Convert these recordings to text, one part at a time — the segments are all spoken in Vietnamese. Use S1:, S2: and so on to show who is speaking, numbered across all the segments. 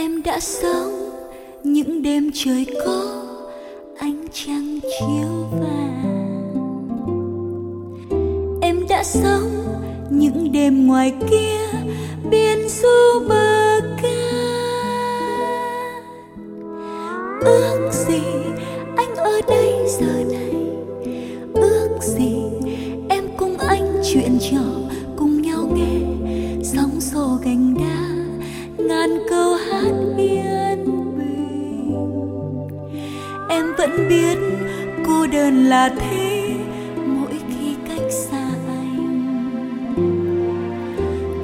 S1: em đã sống. Những đêm trời có ánh trăng chiếu vàng. Em đã sống những đêm ngoài kia biên du bờ ca ước gì anh ở đây giờ này? Ước gì em cùng anh chuyện trò là thế, mỗi khi cách xa anh.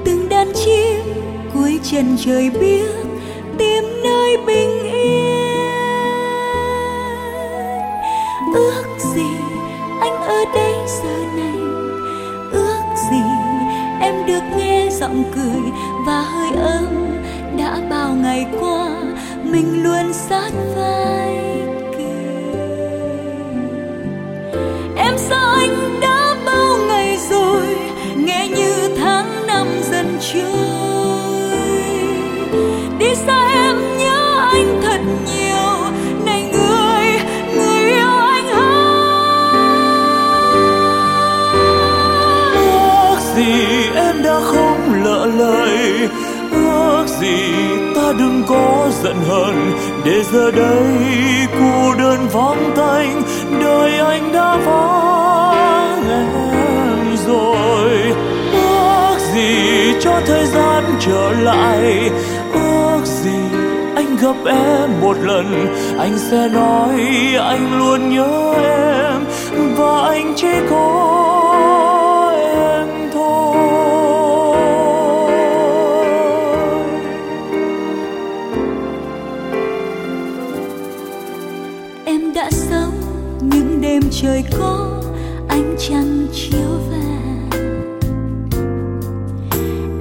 S1: Từng đàn chim cuối chân trời biết tìm nơi bình yên. Ước gì anh ở đây giờ này, ước gì em được nghe giọng cười và hơi ấm đã bao ngày qua, mình luôn sát vai.
S2: Đừng có giận hờn. Để giờ đây, cô đơn vắng tanh, đời anh đã vắng. Thời gian trở lại. Ước gì anh gặp em một lần, anh sẽ nói anh luôn nhớ em và anh chỉ có em thôi.
S1: Em đã sống những đêm trời có ánh trăng chiếu về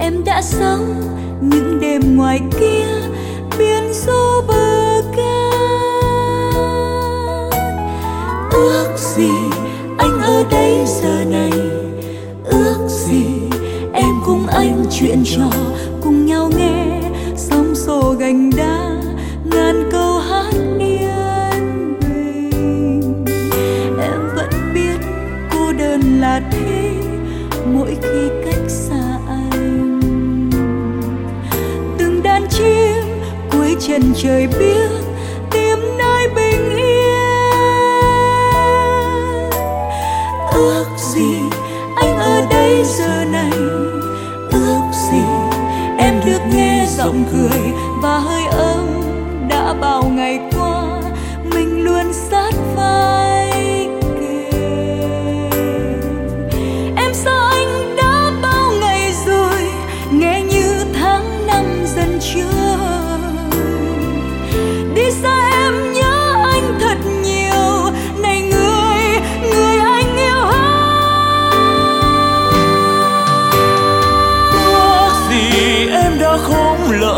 S1: em đã sống những đêm ngoài kia, biển du bờ ca ước gì anh ở đây giờ này, ước gì em cùng anh chuyện trò, cùng nhau nghe sóng xô gành đá, ngàn câu hát yên bình. Em vẫn biết cô đơn là thế, mỗi khi cách xa cuối chân trời biết tìm nơi bình yên. Ước gì anh ở đây giờ này? Ước gì em được nghe giọng cười và hơi ấm đã bao ngày qua?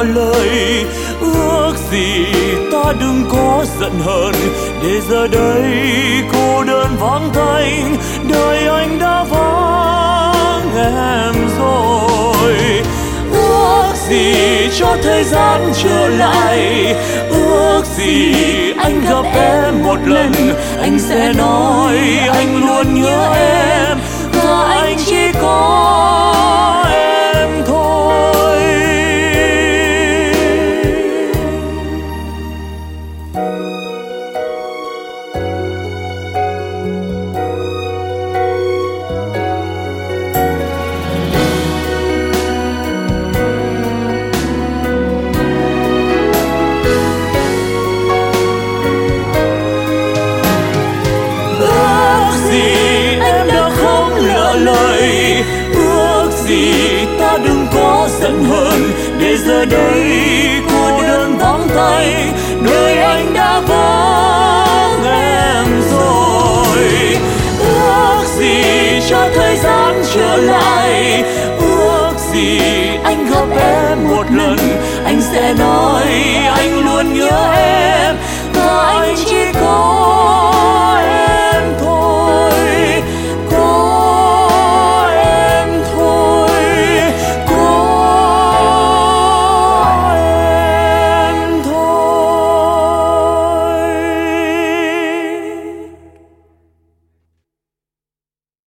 S2: Lời. Ước gì ta đừng có giận hờn. Để giờ đây cô đơn vắng tanh, đời anh đã vắng em rồi. Ước gì cho thời gian trở lại. Ước gì anh gặp em một lần. Anh sẽ nói anh luôn nhớ em. Giờ đây cô đơn vắng tay đời anh đã vắng em rồi. Ước gì cho thời gian trở lại, ước gì anh gặp em một lần, anh sẽ nói anh